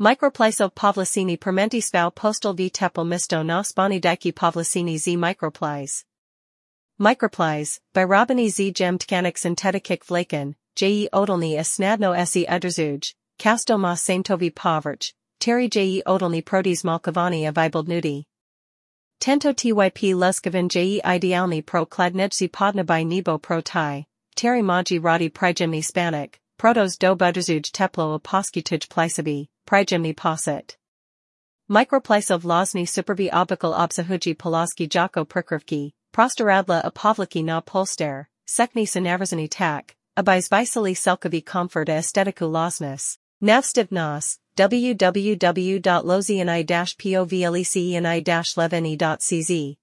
Micropliso Pavlicini permenti svau postal v tepel misto nos boni diki Pavlicini z microplies. Microplies, by Robini z. Gem tkanik syntetikik vlaken, je odalni snadno se udrzuj, kasto ma sametovi povrch, teri je odalni protis malkovani a vibald nudi. Tento typ luskavin je idealni pro kladnejci podna by nebo pro tai, teri maji radi prijemni spanik, protos do budrzuj teplo aposkituj plisabi, prijemni posit. Micropliso vlasni supervi obikal obsahuji polaski jako perkrivki, prostoradla apovliki na polster, sekni sanavrzani tak, abis visali selkavi comfort estetiku losness. Navstiv nas, www.lozni-povleceni-levne.cz